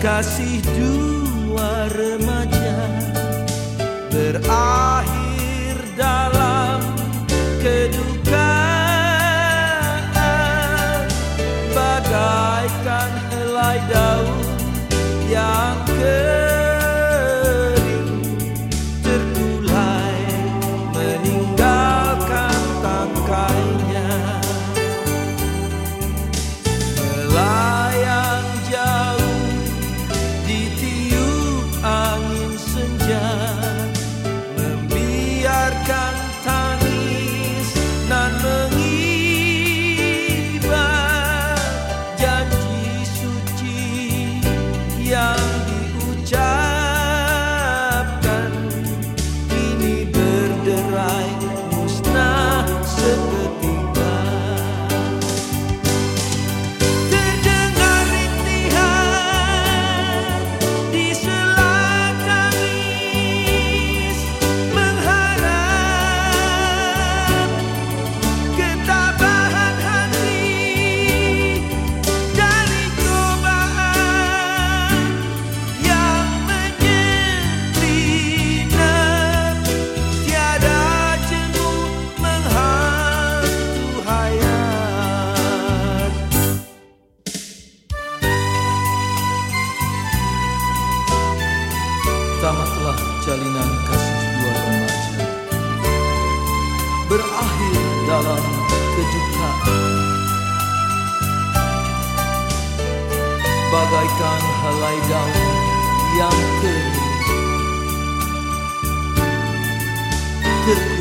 kasih dua remaja berakhir dalam kedukaan. Bagaikan helai daun yang yeah. Jalinan kasih dua remaja. Berakhir dalam kejukaan Bagaikan helai daun yang kering